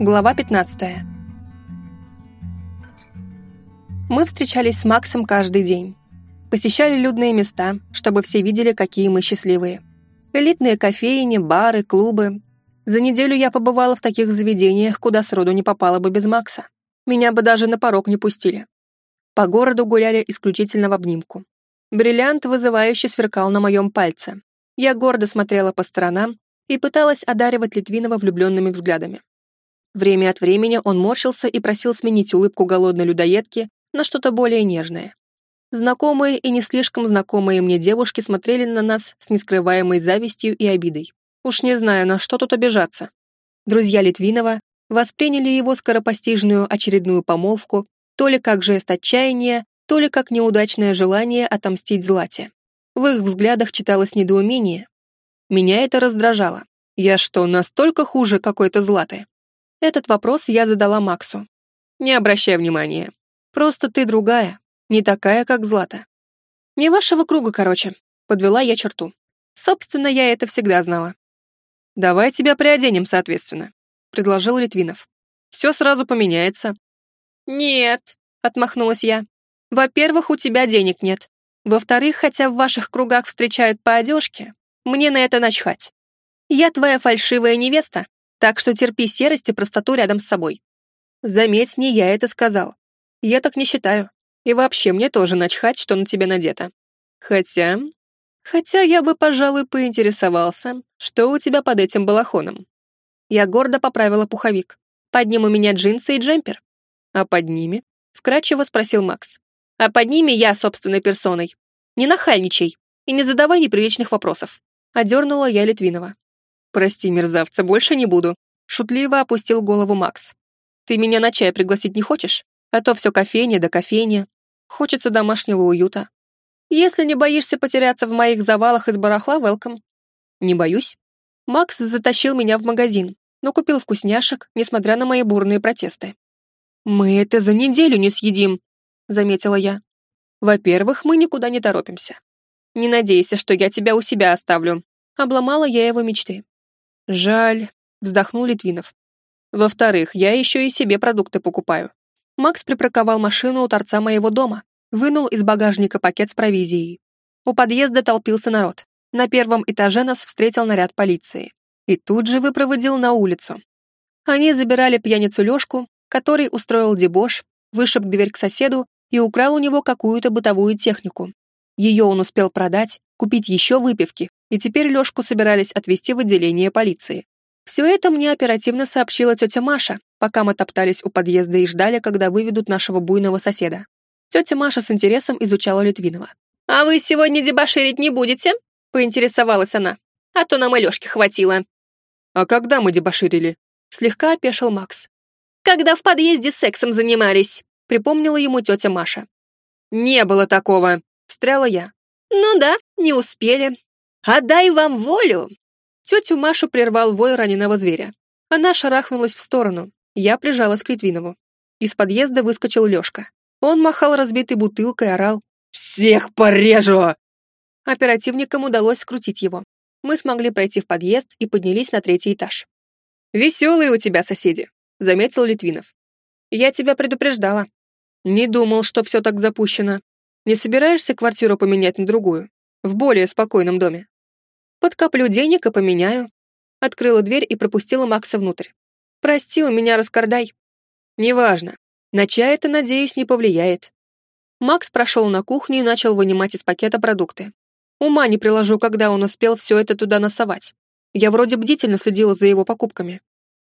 Глава 15. Мы встречались с Максом каждый день. Посещали людные места, чтобы все видели, какие мы счастливые. Элитные кофейни, бары, клубы. За неделю я побывала в таких заведениях, куда сроду не попала бы без Макса. Меня бы даже на порог не пустили. По городу гуляли исключительно в обнимку. Бриллиант вызывающе сверкал на моем пальце. Я гордо смотрела по сторонам и пыталась одаривать Литвинова влюбленными взглядами. Время от времени он морщился и просил сменить улыбку голодной людоедки на что-то более нежное. Знакомые и не слишком знакомые мне девушки смотрели на нас с нескрываемой завистью и обидой. Уж не знаю, на что тут обижаться. Друзья Литвинова восприняли его скоропостижную очередную помолвку то ли как жест отчаяния, то ли как неудачное желание отомстить Злате. В их взглядах читалось недоумение. Меня это раздражало. Я что, настолько хуже какой-то Златы? Этот вопрос я задала Максу. Не обращай внимания. Просто ты другая, не такая, как Злата. Не вашего круга, короче. Подвела я черту. Собственно, я это всегда знала. Давай тебя приоденем, соответственно, предложил Литвинов. Все сразу поменяется. Нет, отмахнулась я. Во-первых, у тебя денег нет. Во-вторых, хотя в ваших кругах встречают по одежке, мне на это начхать. Я твоя фальшивая невеста, так что терпи серость и простоту рядом с собой. Заметь, не я это сказал. Я так не считаю. И вообще, мне тоже начхать, что на тебе надето. Хотя... Хотя я бы, пожалуй, поинтересовался, что у тебя под этим балахоном. Я гордо поправила пуховик. Под ним у меня джинсы и джемпер. А под ними? Вкратчиво спросил Макс. А под ними я собственной персоной. Не нахальничай и не задавай неприличных вопросов. Одернула я Литвинова. «Прости, мерзавца, больше не буду», — шутливо опустил голову Макс. «Ты меня на чай пригласить не хочешь? А то все кофейня да кофейня. Хочется домашнего уюта. Если не боишься потеряться в моих завалах из барахла, велкам». «Не боюсь». Макс затащил меня в магазин, но купил вкусняшек, несмотря на мои бурные протесты. «Мы это за неделю не съедим», — заметила я. «Во-первых, мы никуда не торопимся. Не надейся, что я тебя у себя оставлю». Обломала я его мечты. «Жаль», — вздохнул Литвинов. «Во-вторых, я еще и себе продукты покупаю». Макс припарковал машину у торца моего дома, вынул из багажника пакет с провизией. У подъезда толпился народ. На первом этаже нас встретил наряд полиции. И тут же выпроводил на улицу. Они забирали пьяницу Лешку, который устроил дебош, вышиб дверь к соседу и украл у него какую-то бытовую технику. Ее он успел продать, купить еще выпивки, и теперь Лешку собирались отвезти в отделение полиции. Все это мне оперативно сообщила тетя Маша, пока мы топтались у подъезда и ждали, когда выведут нашего буйного соседа. Тетя Маша с интересом изучала Литвинова. «А вы сегодня дебоширить не будете?» — поинтересовалась она. «А то нам и Лешки хватило». «А когда мы дебоширили?» — слегка опешил Макс. «Когда в подъезде сексом занимались», — припомнила ему тетя Маша. «Не было такого», — встряла я. «Ну да, не успели. «Отдай вам волю!» Тетю Машу прервал вой раненого зверя. Она шарахнулась в сторону. Я прижалась к Литвинову. Из подъезда выскочил Лешка. Он махал разбитой бутылкой, орал. «Всех порежу!» Оперативникам удалось скрутить его. Мы смогли пройти в подъезд и поднялись на третий этаж. «Веселые у тебя соседи», — заметил Литвинов. «Я тебя предупреждала. Не думал, что все так запущено. Не собираешься квартиру поменять на другую? В более спокойном доме?» Подкоплю денег и поменяю. Открыла дверь и пропустила Макса внутрь. Прости, у меня раскордай. Неважно. На чай это, надеюсь, не повлияет. Макс прошел на кухню и начал вынимать из пакета продукты. Ума не приложу, когда он успел все это туда носовать. Я вроде бдительно следила за его покупками.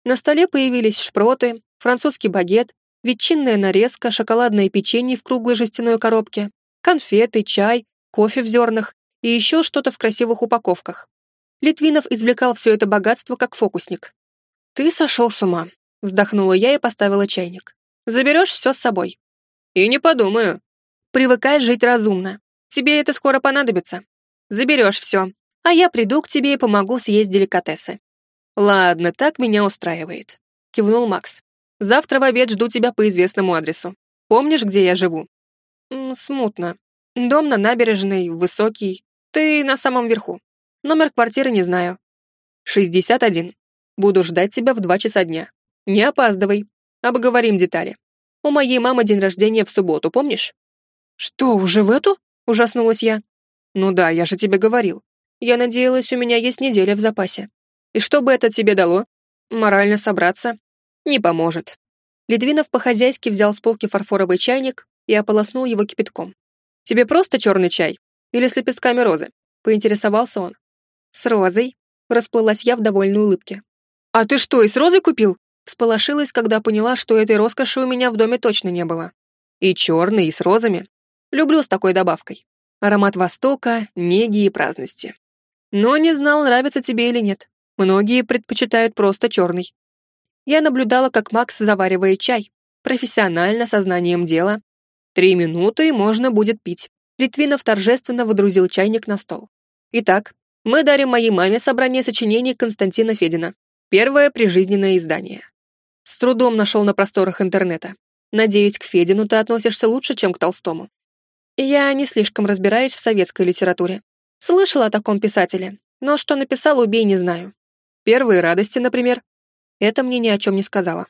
На столе появились шпроты, французский багет, ветчинная нарезка, шоколадное печенье в круглой жестяной коробке, конфеты, чай, кофе в зернах и еще что-то в красивых упаковках. Литвинов извлекал все это богатство как фокусник. «Ты сошел с ума», — вздохнула я и поставила чайник. «Заберешь все с собой». «И не подумаю». «Привыкай жить разумно. Тебе это скоро понадобится. Заберешь все, а я приду к тебе и помогу съесть деликатесы». «Ладно, так меня устраивает», — кивнул Макс. «Завтра в обед жду тебя по известному адресу. Помнишь, где я живу?» «Смутно. Дом на набережной, высокий, ты на самом верху. Номер квартиры не знаю. 61. Буду ждать тебя в два часа дня. Не опаздывай. Обговорим детали. У моей мамы день рождения в субботу, помнишь? Что, уже в эту? Ужаснулась я. Ну да, я же тебе говорил. Я надеялась, у меня есть неделя в запасе. И что бы это тебе дало? Морально собраться? Не поможет. Литвинов по-хозяйски взял с полки фарфоровый чайник и ополоснул его кипятком. «Тебе просто черный чай? Или с лепестками розы?» — поинтересовался он. «С розой», — расплылась я в довольной улыбке. «А ты что, и с розой купил?» Всполошилась, когда поняла, что этой роскоши у меня в доме точно не было. И черный, и с розами. Люблю с такой добавкой. Аромат Востока, неги и праздности. Но не знал, нравится тебе или нет. Многие предпочитают просто черный. Я наблюдала, как Макс заваривает чай. Профессионально, сознанием дела. Три минуты, и можно будет пить. Литвинов торжественно выдрузил чайник на стол. Итак, мы дарим моей маме собрание сочинений Константина Федина. Первое прижизненное издание. С трудом нашел на просторах интернета. Надеюсь, к Федину ты относишься лучше, чем к Толстому. Я не слишком разбираюсь в советской литературе. Слышала о таком писателе, но что написал, убей, не знаю. Первые радости, например. Это мне ни о чем не сказала.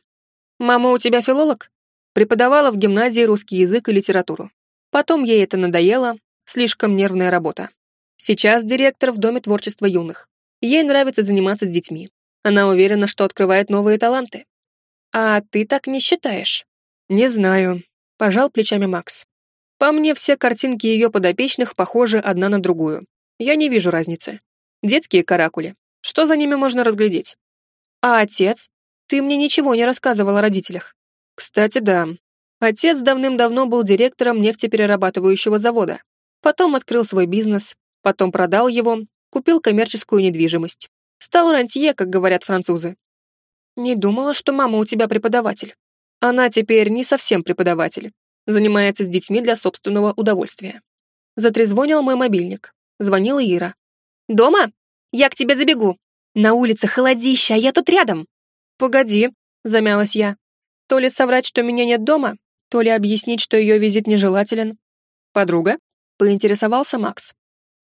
Мама у тебя филолог? Преподавала в гимназии русский язык и литературу. Потом ей это надоело, слишком нервная работа. Сейчас директор в Доме творчества юных. Ей нравится заниматься с детьми. Она уверена, что открывает новые таланты. «А ты так не считаешь?» «Не знаю», — пожал плечами Макс. «По мне все картинки ее подопечных похожи одна на другую. Я не вижу разницы. Детские каракули. Что за ними можно разглядеть?» «А отец? Ты мне ничего не рассказывал о родителях». «Кстати, да. Отец давным-давно был директором нефтеперерабатывающего завода. Потом открыл свой бизнес, потом продал его, купил коммерческую недвижимость. Стал рантье, как говорят французы. «Не думала, что мама у тебя преподаватель. Она теперь не совсем преподаватель. Занимается с детьми для собственного удовольствия». Затрезвонил мой мобильник. Звонила Ира. «Дома? Я к тебе забегу. На улице холодища, а я тут рядом». «Погоди», — замялась я. То ли соврать, что меня нет дома, то ли объяснить, что ее визит нежелателен. «Подруга?» — поинтересовался Макс.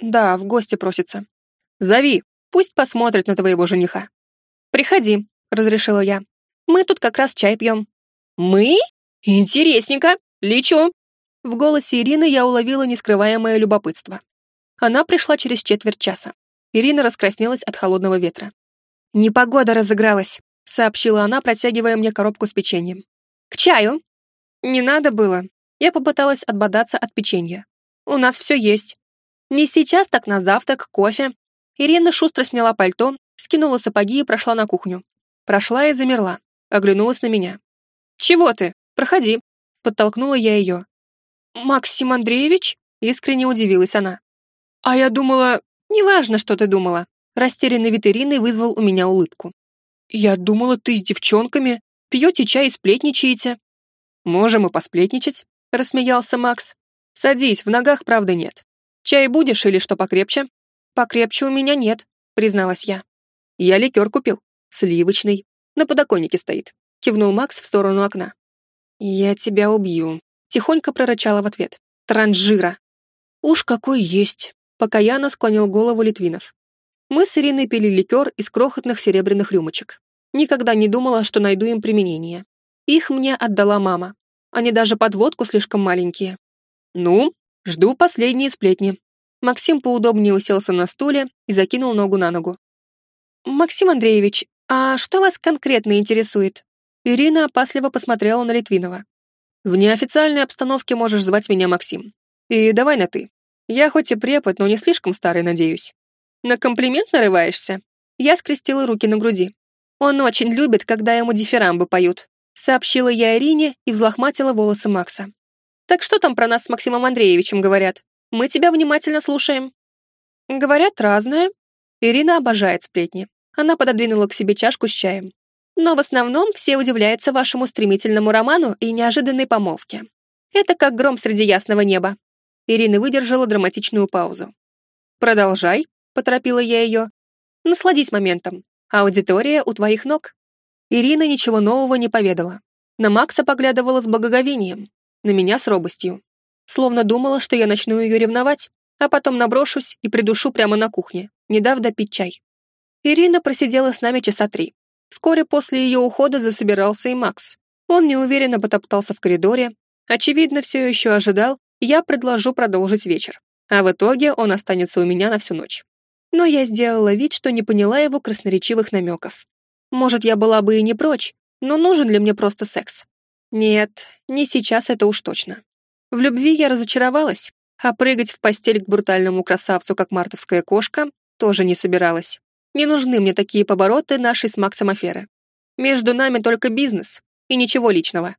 «Да, в гости просится. Зови, пусть посмотрит на твоего жениха». «Приходи», — разрешила я. «Мы тут как раз чай пьем». «Мы? Интересненько. Лечу». В голосе Ирины я уловила нескрываемое любопытство. Она пришла через четверть часа. Ирина раскраснелась от холодного ветра. «Непогода разыгралась», — сообщила она, протягивая мне коробку с печеньем. «К чаю?» «Не надо было». Я попыталась отбодаться от печенья. «У нас все есть». «Не сейчас, так на завтрак, кофе». Ирина шустро сняла пальто, скинула сапоги и прошла на кухню. Прошла и замерла, оглянулась на меня. «Чего ты? Проходи!» Подтолкнула я ее. «Максим Андреевич?» Искренне удивилась она. «А я думала...» «Неважно, что ты думала». Растерянный вид вызвал у меня улыбку. «Я думала, ты с девчонками, пьете чай и сплетничаете». «Можем и посплетничать», — рассмеялся Макс. «Садись, в ногах правда нет. Чай будешь или что покрепче?» «Покрепче у меня нет», — призналась я. «Я ликер купил. Сливочный. На подоконнике стоит. Кивнул Макс в сторону окна. «Я тебя убью», — тихонько прорычала в ответ. «Транжира». «Уж какой есть», — покаянно склонил голову Литвинов. Мы с Ириной пили ликер из крохотных серебряных рюмочек. Никогда не думала, что найду им применение. Их мне отдала мама. Они даже под водку слишком маленькие. «Ну, жду последние сплетни». Максим поудобнее уселся на стуле и закинул ногу на ногу. «Максим Андреевич, «А что вас конкретно интересует?» Ирина опасливо посмотрела на Литвинова. «В неофициальной обстановке можешь звать меня Максим. И давай на «ты». Я хоть и препод, но не слишком старый, надеюсь. На комплимент нарываешься?» Я скрестила руки на груди. «Он очень любит, когда ему дифирамбы поют», сообщила я Ирине и взлохматила волосы Макса. «Так что там про нас с Максимом Андреевичем говорят? Мы тебя внимательно слушаем». «Говорят разное». Ирина обожает сплетни. Она пододвинула к себе чашку с чаем. Но в основном все удивляются вашему стремительному роману и неожиданной помолвке. Это как гром среди ясного неба. Ирина выдержала драматичную паузу. «Продолжай», — поторопила я ее. «Насладись моментом. Аудитория у твоих ног». Ирина ничего нового не поведала. На Макса поглядывала с благоговением, на меня с робостью. Словно думала, что я начну ее ревновать, а потом наброшусь и придушу прямо на кухне, не дав допить чай. Ирина просидела с нами часа три. Вскоре после ее ухода засобирался и Макс. Он неуверенно потоптался в коридоре, очевидно, все еще ожидал, я предложу продолжить вечер. А в итоге он останется у меня на всю ночь. Но я сделала вид, что не поняла его красноречивых намеков. Может, я была бы и не прочь, но нужен ли мне просто секс? Нет, не сейчас это уж точно. В любви я разочаровалась, а прыгать в постель к брутальному красавцу, как мартовская кошка, тоже не собиралась. Не нужны мне такие повороты нашей с Максом аферы. Между нами только бизнес и ничего личного.